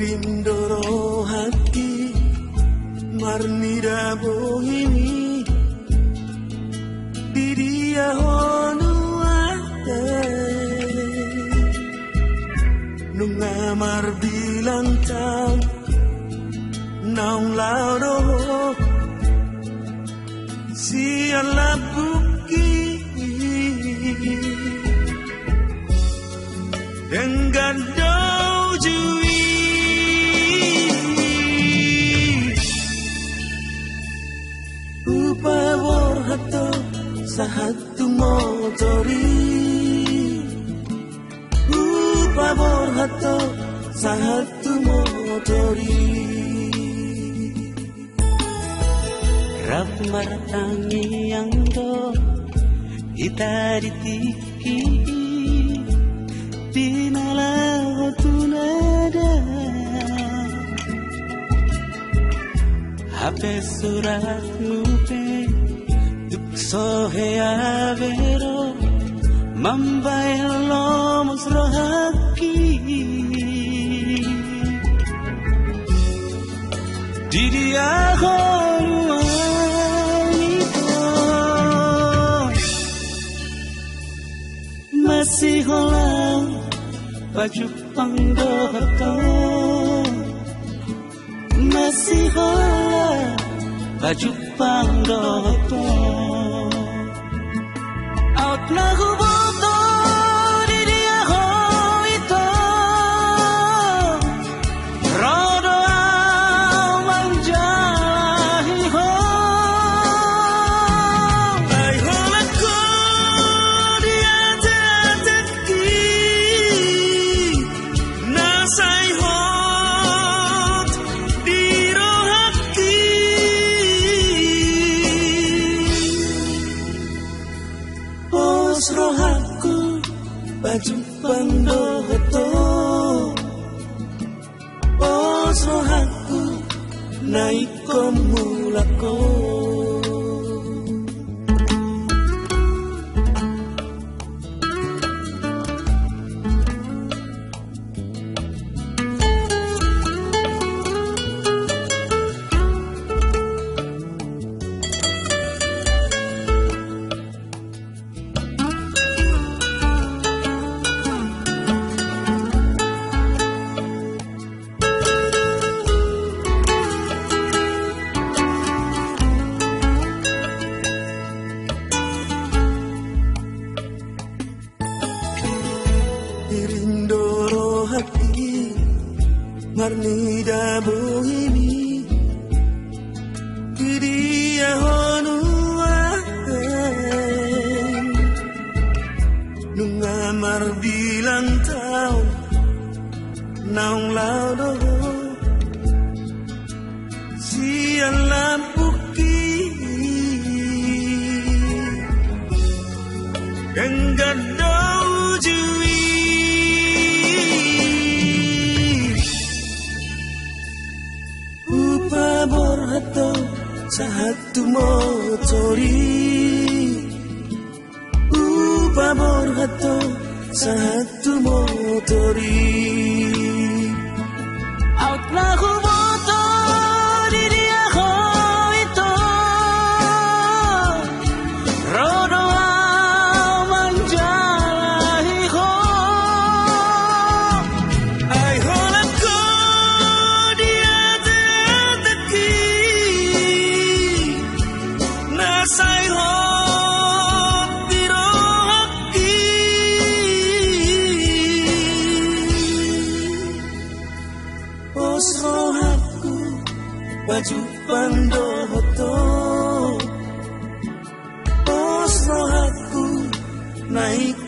Dirindoro hati Marnida bohimi Didia honu ate. Nungamar bilang tau Naung laudo Siala buki Dengan dau jui sahatu motori Upa borhato sahatu motori Rap maratangi yang do Itaritiki Dinalaho tunada Hape surat ngupe Duk sohe avero Mambayar lomos rohaki Didi ako Masih holang baju panggoto Masih holang baju panggoto 那个我 baju pandoto Os rohaku naik komulako Marnida bohimi Didia honu Nungamar bilang tahun Naung laudo Sian lampuki Enggan dau jui saat tumo tori upa borhato saat tumo tori Nasay hot di rohaki Os rohaku baju pandoto Os rohaku naik